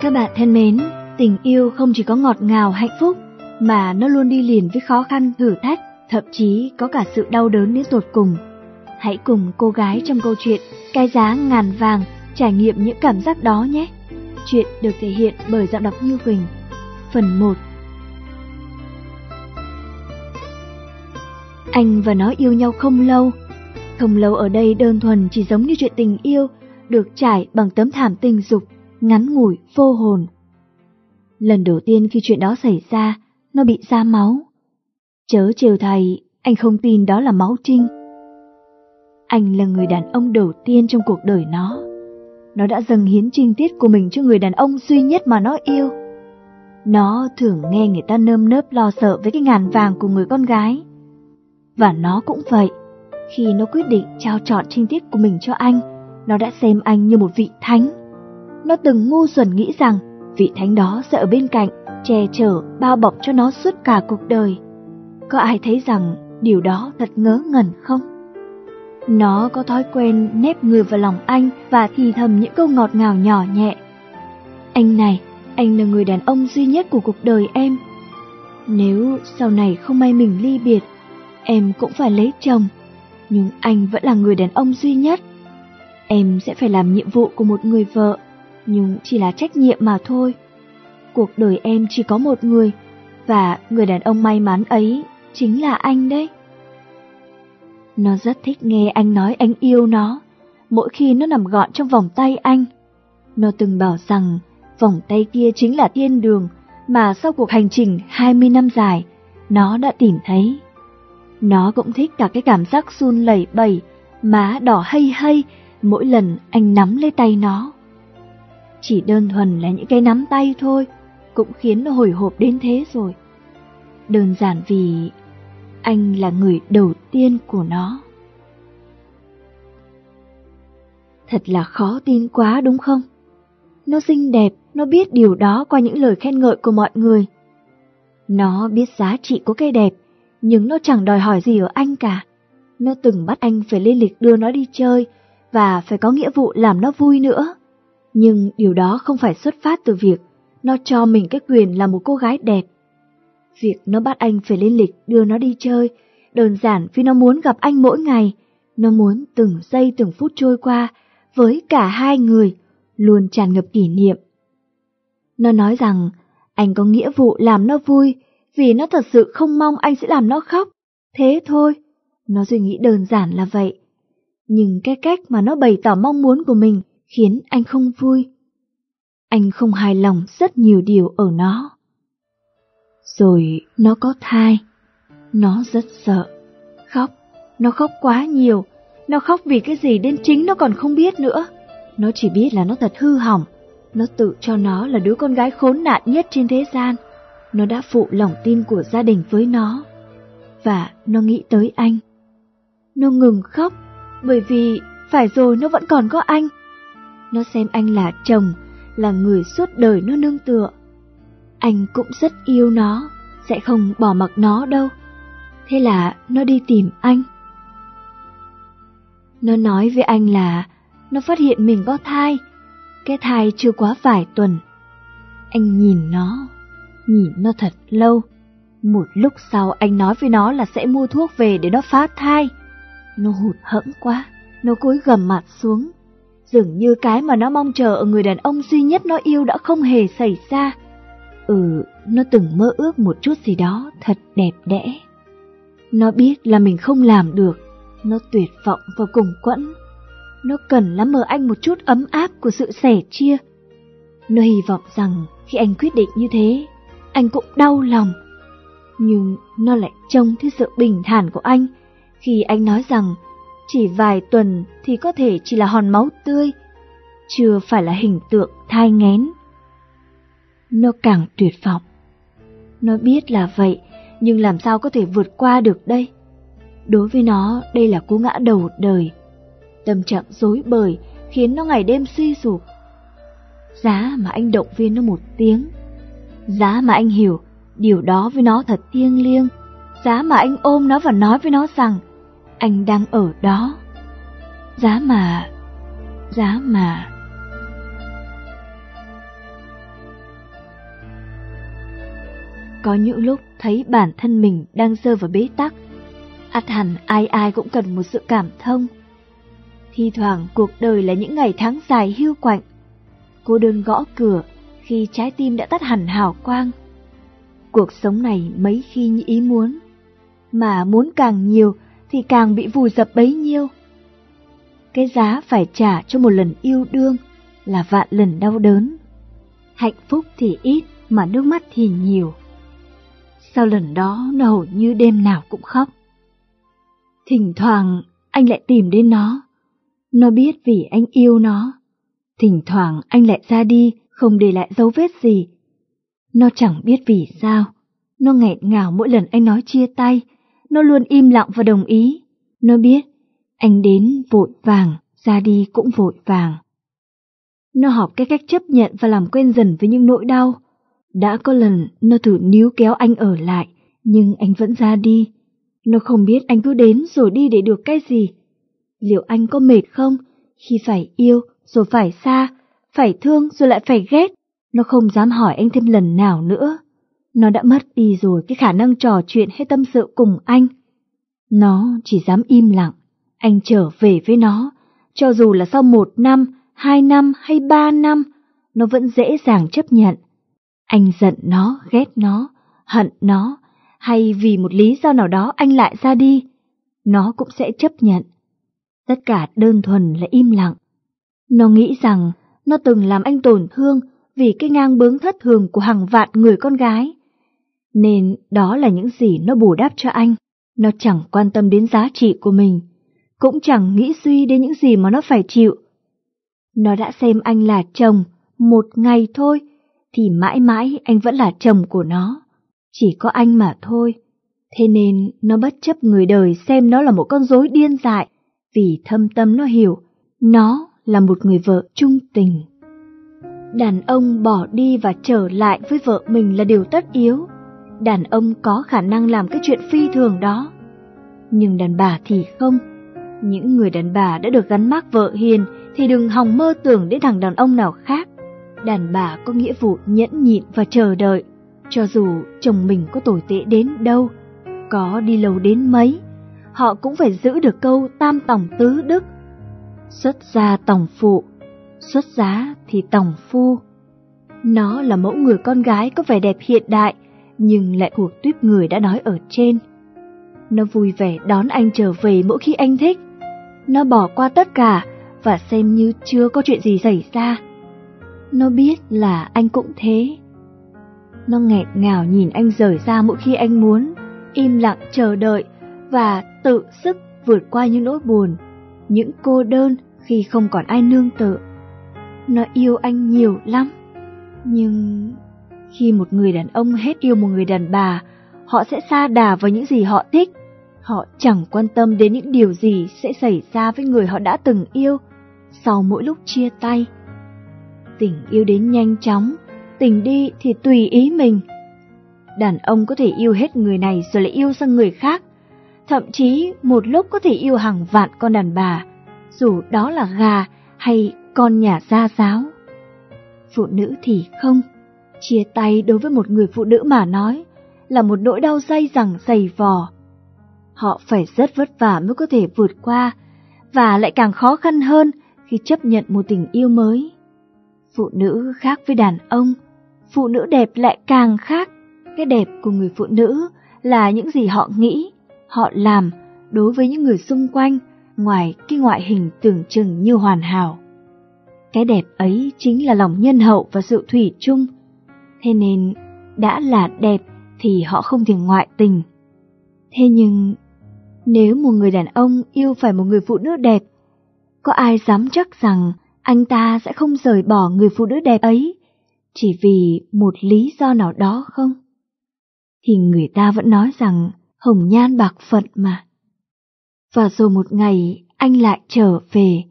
Các bạn thân mến, tình yêu không chỉ có ngọt ngào hạnh phúc, mà nó luôn đi liền với khó khăn, thử thách, thậm chí có cả sự đau đớn đến tột cùng. Hãy cùng cô gái trong câu chuyện Cái giá ngàn vàng trải nghiệm những cảm giác đó nhé. Chuyện được thể hiện bởi giọng đọc Như Quỳnh. Phần 1 Anh và nó yêu nhau không lâu. Không lâu ở đây đơn thuần chỉ giống như chuyện tình yêu, được trải bằng tấm thảm tình dục, ngắn ngủi, vô hồn. Lần đầu tiên khi chuyện đó xảy ra, nó bị ra máu. Chớ trêu thầy, anh không tin đó là máu trinh. Anh là người đàn ông đầu tiên trong cuộc đời nó. Nó đã dâng hiến trinh tiết của mình cho người đàn ông duy nhất mà nó yêu. Nó thường nghe người ta nơm nớp lo sợ với cái ngàn vàng của người con gái. Và nó cũng vậy. Khi nó quyết định trao chọn trinh tiết của mình cho anh, nó đã xem anh như một vị thánh. Nó từng ngu xuẩn nghĩ rằng vị thánh đó sẽ ở bên cạnh, che chở, bao bọc cho nó suốt cả cuộc đời. Có ai thấy rằng điều đó thật ngớ ngẩn không? Nó có thói quen nép người vào lòng anh và thì thầm những câu ngọt ngào nhỏ nhẹ. Anh này, anh là người đàn ông duy nhất của cuộc đời em. Nếu sau này không may mình ly biệt, em cũng phải lấy chồng, nhưng anh vẫn là người đàn ông duy nhất. Em sẽ phải làm nhiệm vụ của một người vợ, nhưng chỉ là trách nhiệm mà thôi. Cuộc đời em chỉ có một người, và người đàn ông may mắn ấy chính là anh đấy. Nó rất thích nghe anh nói anh yêu nó, mỗi khi nó nằm gọn trong vòng tay anh. Nó từng bảo rằng vòng tay kia chính là thiên đường mà sau cuộc hành trình 20 năm dài, nó đã tìm thấy. Nó cũng thích cả cái cảm giác run lẩy bẩy, má đỏ hay hay mỗi lần anh nắm lấy tay nó. Chỉ đơn thuần là những cái nắm tay thôi, cũng khiến nó hồi hộp đến thế rồi. Đơn giản vì anh là người đầu tiên của nó. Thật là khó tin quá đúng không? Nó xinh đẹp, nó biết điều đó qua những lời khen ngợi của mọi người. Nó biết giá trị của cái đẹp, nhưng nó chẳng đòi hỏi gì ở anh cả. Nó từng bắt anh phải lên lịch đưa nó đi chơi và phải có nghĩa vụ làm nó vui nữa. Nhưng điều đó không phải xuất phát từ việc nó cho mình cái quyền là một cô gái đẹp. Việc nó bắt anh phải lên lịch đưa nó đi chơi, đơn giản vì nó muốn gặp anh mỗi ngày, nó muốn từng giây từng phút trôi qua với cả hai người, luôn tràn ngập kỷ niệm. Nó nói rằng anh có nghĩa vụ làm nó vui vì nó thật sự không mong anh sẽ làm nó khóc. Thế thôi, nó suy nghĩ đơn giản là vậy. Nhưng cái cách mà nó bày tỏ mong muốn của mình khiến anh không vui. Anh không hài lòng rất nhiều điều ở nó. Rồi nó có thai. Nó rất sợ. Khóc. Nó khóc quá nhiều. Nó khóc vì cái gì đến chính nó còn không biết nữa. Nó chỉ biết là nó thật hư hỏng. Nó tự cho nó là đứa con gái khốn nạn nhất trên thế gian. Nó đã phụ lòng tin của gia đình với nó. Và nó nghĩ tới anh. Nó ngừng khóc, bởi vì phải rồi nó vẫn còn có anh. Nó xem anh là chồng, là người suốt đời nó nương tựa. Anh cũng rất yêu nó, sẽ không bỏ mặc nó đâu. Thế là nó đi tìm anh. Nó nói với anh là nó phát hiện mình có thai, cái thai chưa quá vài tuần. Anh nhìn nó, nhìn nó thật lâu. Một lúc sau anh nói với nó là sẽ mua thuốc về để nó phá thai. Nó hụt hẫng quá, nó cúi gầm mặt xuống. Dường như cái mà nó mong chờ ở người đàn ông duy nhất nó yêu đã không hề xảy ra. Ừ, nó từng mơ ước một chút gì đó thật đẹp đẽ. Nó biết là mình không làm được, nó tuyệt vọng và cùng quẫn. Nó cần lắm ở anh một chút ấm áp của sự sẻ chia. Nó hy vọng rằng khi anh quyết định như thế, anh cũng đau lòng. Nhưng nó lại trông thấy sự bình thản của anh khi anh nói rằng chỉ vài tuần thì có thể chỉ là hòn máu tươi, chưa phải là hình tượng thai ngén. Nó càng tuyệt vọng. Nó biết là vậy, nhưng làm sao có thể vượt qua được đây? Đối với nó, đây là cú ngã đầu đời. Tâm trạng dối bời khiến nó ngày đêm suy sụp. Giá mà anh động viên nó một tiếng, giá mà anh hiểu điều đó với nó thật thiêng liêng, giá mà anh ôm nó và nói với nó rằng anh đang ở đó. Giá mà, giá mà. Có những lúc thấy bản thân mình đang rơi vào bế tắc, ắt hẳn ai ai cũng cần một sự cảm thông. Thi thoảng cuộc đời là những ngày tháng dài hưu quạnh. Cô đơn gõ cửa khi trái tim đã tắt hẳn hào quang. Cuộc sống này mấy khi như ý muốn, mà muốn càng nhiều thì càng bị vùi dập bấy nhiêu. Cái giá phải trả cho một lần yêu đương là vạn lần đau đớn. Hạnh phúc thì ít mà nước mắt thì nhiều. Sau lần đó nó hầu như đêm nào cũng khóc. Thỉnh thoảng anh lại tìm đến nó. Nó biết vì anh yêu nó. Thỉnh thoảng anh lại ra đi, không để lại dấu vết gì. Nó chẳng biết vì sao. Nó nghẹn ngào mỗi lần anh nói chia tay. Nó luôn im lặng và đồng ý. Nó biết anh đến vội vàng, ra đi cũng vội vàng. Nó học cái cách chấp nhận và làm quen dần với những nỗi đau. Đã có lần nó thử níu kéo anh ở lại, nhưng anh vẫn ra đi. Nó không biết anh cứ đến rồi đi để được cái gì. Liệu anh có mệt không khi phải yêu rồi phải xa, phải thương rồi lại phải ghét? Nó không dám hỏi anh thêm lần nào nữa. Nó đã mất đi rồi cái khả năng trò chuyện hay tâm sự cùng anh. Nó chỉ dám im lặng, anh trở về với nó, cho dù là sau một năm, hai năm hay ba năm, nó vẫn dễ dàng chấp nhận. Anh giận nó, ghét nó, hận nó, hay vì một lý do nào đó anh lại ra đi, nó cũng sẽ chấp nhận. Tất cả đơn thuần là im lặng. Nó nghĩ rằng nó từng làm anh tổn thương vì cái ngang bướng thất thường của hàng vạn người con gái. Nên đó là những gì nó bù đắp cho anh. Nó chẳng quan tâm đến giá trị của mình, cũng chẳng nghĩ suy đến những gì mà nó phải chịu. Nó đã xem anh là chồng một ngày thôi, thì mãi mãi anh vẫn là chồng của nó. Chỉ có anh mà thôi. Thế nên nó bất chấp người đời xem nó là một con rối điên dại, vì thâm tâm nó hiểu, nó là một người vợ trung tình. Đàn ông bỏ đi và trở lại với vợ mình là điều tất yếu. Đàn ông có khả năng làm cái chuyện phi thường đó. Nhưng đàn bà thì không. Những người đàn bà đã được gắn mác vợ hiền thì đừng hòng mơ tưởng đến thằng đàn ông nào khác. Đàn bà có nghĩa vụ nhẫn nhịn và chờ đợi, cho dù chồng mình có tồi tệ đến đâu, có đi lâu đến mấy, họ cũng phải giữ được câu tam tòng tứ đức. Xuất gia tòng phụ, xuất giá thì tòng phu. Nó là mẫu người con gái có vẻ đẹp hiện đại, nhưng lại thuộc tuyếp người đã nói ở trên. Nó vui vẻ đón anh trở về mỗi khi anh thích. Nó bỏ qua tất cả và xem như chưa có chuyện gì xảy ra. Nó biết là anh cũng thế. Nó nghẹn ngào nhìn anh rời ra mỗi khi anh muốn, im lặng chờ đợi và tự sức vượt qua những nỗi buồn, những cô đơn khi không còn ai nương tựa. Nó yêu anh nhiều lắm, nhưng khi một người đàn ông hết yêu một người đàn bà, họ sẽ xa đà vào những gì họ thích. Họ chẳng quan tâm đến những điều gì sẽ xảy ra với người họ đã từng yêu sau mỗi lúc chia tay. Tình yêu đến nhanh chóng, tình đi thì tùy ý mình. Đàn ông có thể yêu hết người này rồi lại yêu sang người khác, thậm chí một lúc có thể yêu hàng vạn con đàn bà, dù đó là gà hay con nhà gia giáo. Phụ nữ thì không, chia tay đối với một người phụ nữ mà nói là một nỗi đau dây dẳng dày vò. Họ phải rất vất vả mới có thể vượt qua, và lại càng khó khăn hơn khi chấp nhận một tình yêu mới. Phụ nữ khác với đàn ông, phụ nữ đẹp lại càng khác. Cái đẹp của người phụ nữ là những gì họ nghĩ, họ làm đối với những người xung quanh, ngoài cái ngoại hình tưởng chừng như hoàn hảo. Cái đẹp ấy chính là lòng nhân hậu và sự thủy chung. Thế nên, đã là đẹp thì họ không thể ngoại tình. Thế nhưng, nếu một người đàn ông yêu phải một người phụ nữ đẹp, có ai dám chắc rằng anh ta sẽ không rời bỏ người phụ nữ đẹp ấy chỉ vì một lý do nào đó không? Thì người ta vẫn nói rằng hồng nhan bạc phận mà. Và rồi một ngày anh lại trở về,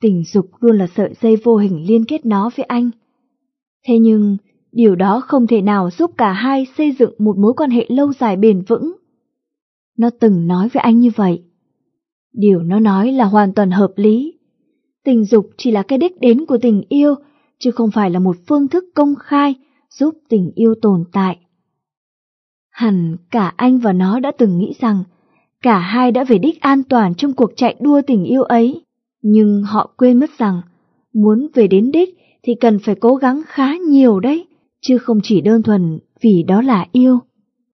tình dục luôn là sợi dây vô hình liên kết nó với anh. Thế nhưng, điều đó không thể nào giúp cả hai xây dựng một mối quan hệ lâu dài bền vững. Nó từng nói với anh như vậy. Điều nó nói là hoàn toàn hợp lý. Tình dục chỉ là cái đích đến của tình yêu, chứ không phải là một phương thức công khai giúp tình yêu tồn tại. Hẳn cả anh và nó đã từng nghĩ rằng cả hai đã về đích an toàn trong cuộc chạy đua tình yêu ấy, nhưng họ quên mất rằng muốn về đến đích thì cần phải cố gắng khá nhiều đấy, chứ không chỉ đơn thuần vì đó là yêu.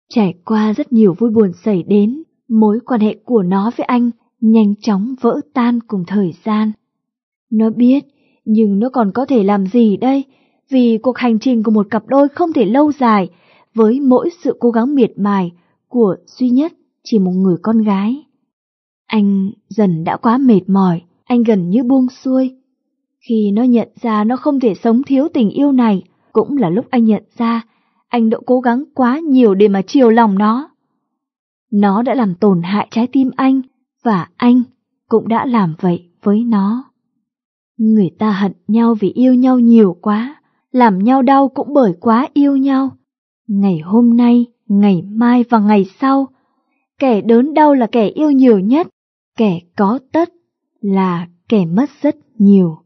Trải qua rất nhiều vui buồn xảy đến, mối quan hệ của nó với anh nhanh chóng vỡ tan cùng thời gian. Nó biết, nhưng nó còn có thể làm gì đây? Vì cuộc hành trình của một cặp đôi không thể lâu dài, với mỗi sự cố gắng miệt mài của duy nhất chỉ một người con gái. Anh dần đã quá mệt mỏi, anh gần như buông xuôi. Khi nó nhận ra nó không thể sống thiếu tình yêu này, cũng là lúc anh nhận ra anh đã cố gắng quá nhiều để mà chiều lòng nó. Nó đã làm tổn hại trái tim anh, và anh cũng đã làm vậy với nó. Người ta hận nhau vì yêu nhau nhiều quá, làm nhau đau cũng bởi quá yêu nhau. Ngày hôm nay, ngày mai và ngày sau, kẻ đớn đau là kẻ yêu nhiều nhất, kẻ có tất là kẻ mất rất nhiều.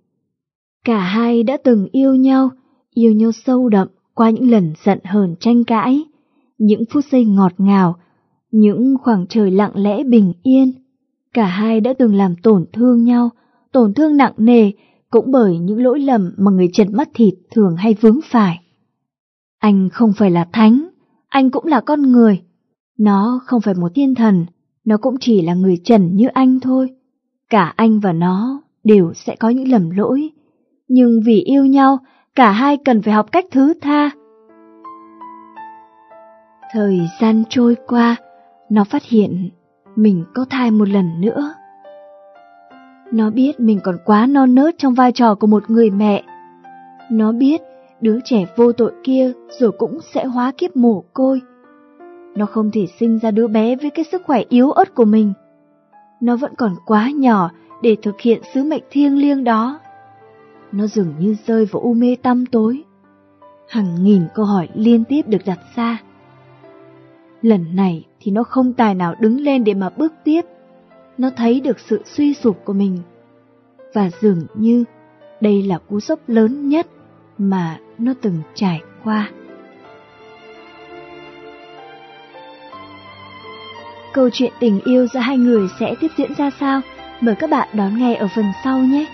Cả hai đã từng yêu nhau, yêu nhau sâu đậm qua những lần giận hờn tranh cãi, những phút giây ngọt ngào, những khoảng trời lặng lẽ bình yên. Cả hai đã từng làm tổn thương nhau, tổn thương nặng nề cũng bởi những lỗi lầm mà người trần mắt thịt thường hay vướng phải. Anh không phải là thánh, anh cũng là con người. Nó không phải một thiên thần, nó cũng chỉ là người trần như anh thôi. Cả anh và nó đều sẽ có những lầm lỗi, nhưng vì yêu nhau, cả hai cần phải học cách thứ tha. Thời gian trôi qua, nó phát hiện mình có thai một lần nữa. Nó biết mình còn quá non nớt trong vai trò của một người mẹ. Nó biết đứa trẻ vô tội kia rồi cũng sẽ hóa kiếp mồ côi. Nó không thể sinh ra đứa bé với cái sức khỏe yếu ớt của mình. Nó vẫn còn quá nhỏ để thực hiện sứ mệnh thiêng liêng đó. Nó dường như rơi vào u mê tăm tối. Hàng nghìn câu hỏi liên tiếp được đặt ra. Lần này thì nó không tài nào đứng lên để mà bước tiếp. Nó thấy được sự suy sụp của mình. Và dường như đây là cú sốc lớn nhất mà nó từng trải qua. Câu chuyện tình yêu giữa hai người sẽ tiếp diễn ra sao? Mời các bạn đón nghe ở phần sau nhé!